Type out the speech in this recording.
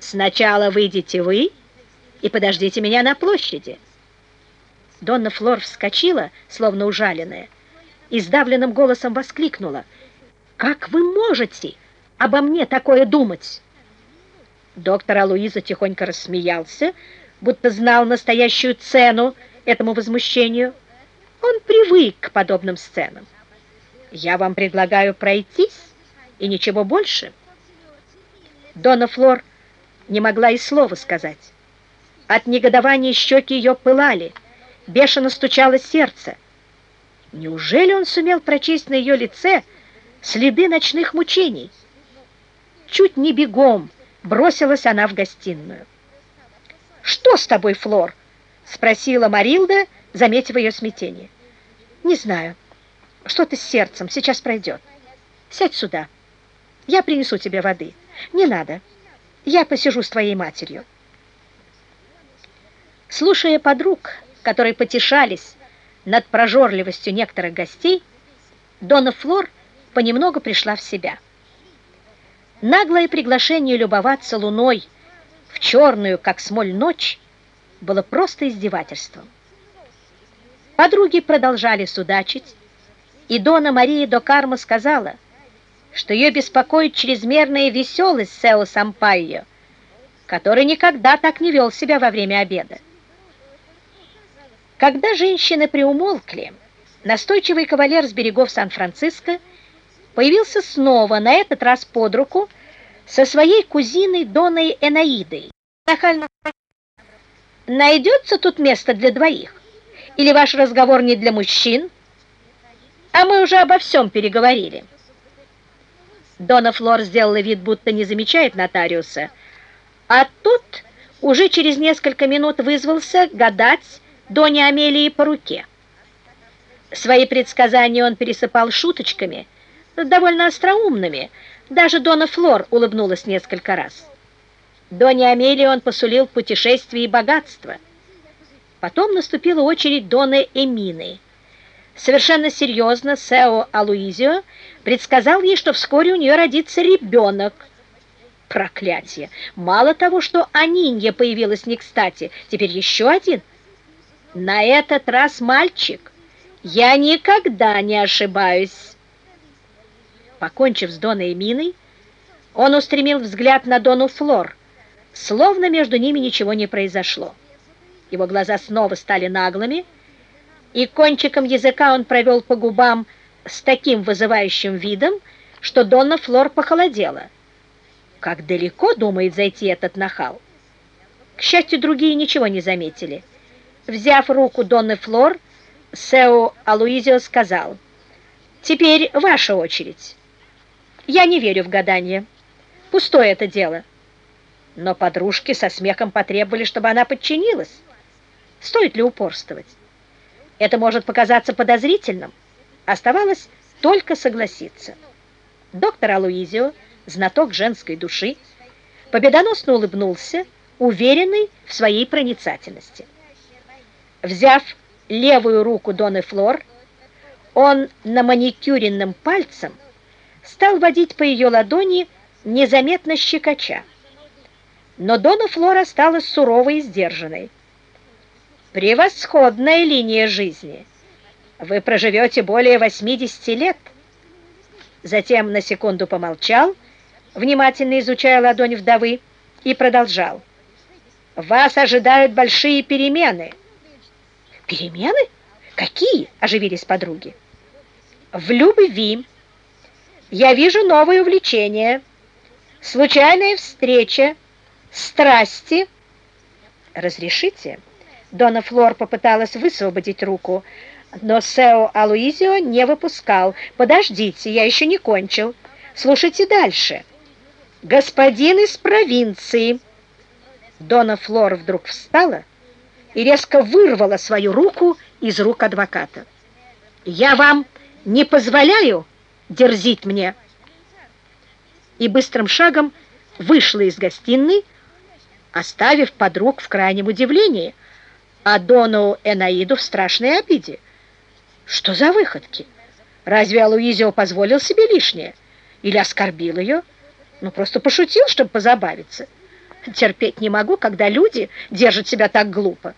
Сначала выйдите вы и подождите меня на площади. Донна Флор вскочила, словно ужаленная, и сдавленным голосом воскликнула. «Как вы можете обо мне такое думать?» Доктор Алуиза тихонько рассмеялся, будто знал настоящую цену этому возмущению. Он привык к подобным сценам. «Я вам предлагаю пройтись, и ничего больше». Дона Флор не могла и слова сказать. От негодования щеки ее пылали, бешено стучало сердце. Неужели он сумел прочесть на ее лице следы ночных мучений? Чуть не бегом бросилась она в гостиную. «Что с тобой, Флор?» — спросила Марилда, заметив ее смятение. «Не знаю. Что-то с сердцем. Сейчас пройдет. Сядь сюда. Я принесу тебе воды. Не надо. Я посижу с твоей матерью». Слушая подруг, которые потешались над прожорливостью некоторых гостей, Дона Флор понемногу пришла в себя. Наглое приглашение любоваться луной в черную, как смоль, ночь было просто издевательством. Подруги продолжали судачить, и Дона Мария до Карма сказала, что ее беспокоит чрезмерная веселость Сео Сампайо, который никогда так не вел себя во время обеда. Когда женщины приумолкли, настойчивый кавалер с берегов Сан-Франциско появился снова, на этот раз под руку, со своей кузиной Доной Энаидой. Нахально найдется тут место для двоих? Или ваш разговор не для мужчин? А мы уже обо всем переговорили. Дона Флор сделала вид, будто не замечает нотариуса, а тот уже через несколько минут вызвался гадать, Доне Амелии по руке. Свои предсказания он пересыпал шуточками, довольно остроумными. Даже Дона Флор улыбнулась несколько раз. Доне Амелии он посулил путешествие и богатство. Потом наступила очередь Доны Эмины. Совершенно серьезно Сео Алуизио предсказал ей, что вскоре у нее родится ребенок. Проклятие! Мало того, что Анинья появилась не кстати, теперь еще один – на этот раз мальчик. Я никогда не ошибаюсь. Покончив с Доной Миной, он устремил взгляд на Дону Флор, словно между ними ничего не произошло. Его глаза снова стали наглыми, и кончиком языка он провел по губам с таким вызывающим видом, что Донна Флор похолодела. Как далеко думает зайти этот нахал? К счастью, другие ничего не заметили. Взяв руку Донны Флор, Сео Алуизио сказал, «Теперь ваша очередь. Я не верю в гадание. Пустое это дело». Но подружки со смехом потребовали, чтобы она подчинилась. Стоит ли упорствовать? Это может показаться подозрительным. Оставалось только согласиться. Доктор Алуизио, знаток женской души, победоносно улыбнулся, уверенный в своей проницательности. Взяв левую руку Доны Флор, он на маникюренным пальцем стал водить по ее ладони, незаметно щекоча. Но Дона Флор осталась суровой и сдержанной. «Превосходная линия жизни! Вы проживете более 80 лет!» Затем на секунду помолчал, внимательно изучая ладонь вдовы, и продолжал. «Вас ожидают большие перемены!» «Перемены? Какие?» – оживились подруги. «В любви. Я вижу новое увлечение, случайная встреча, страсти». «Разрешите?» Дона Флор попыталась высвободить руку, но Сео Алуизио не выпускал. «Подождите, я еще не кончил. Слушайте дальше. Господин из провинции». Дона Флор вдруг встала и резко вырвала свою руку из рук адвоката. «Я вам не позволяю дерзить мне!» И быстрым шагом вышла из гостиной, оставив подруг в крайнем удивлении, а Дону Энаиду в страшной обиде. Что за выходки? Разве Алуизио позволил себе лишнее? Или оскорбил ее? Ну, просто пошутил, чтобы позабавиться. Терпеть не могу, когда люди держат себя так глупо.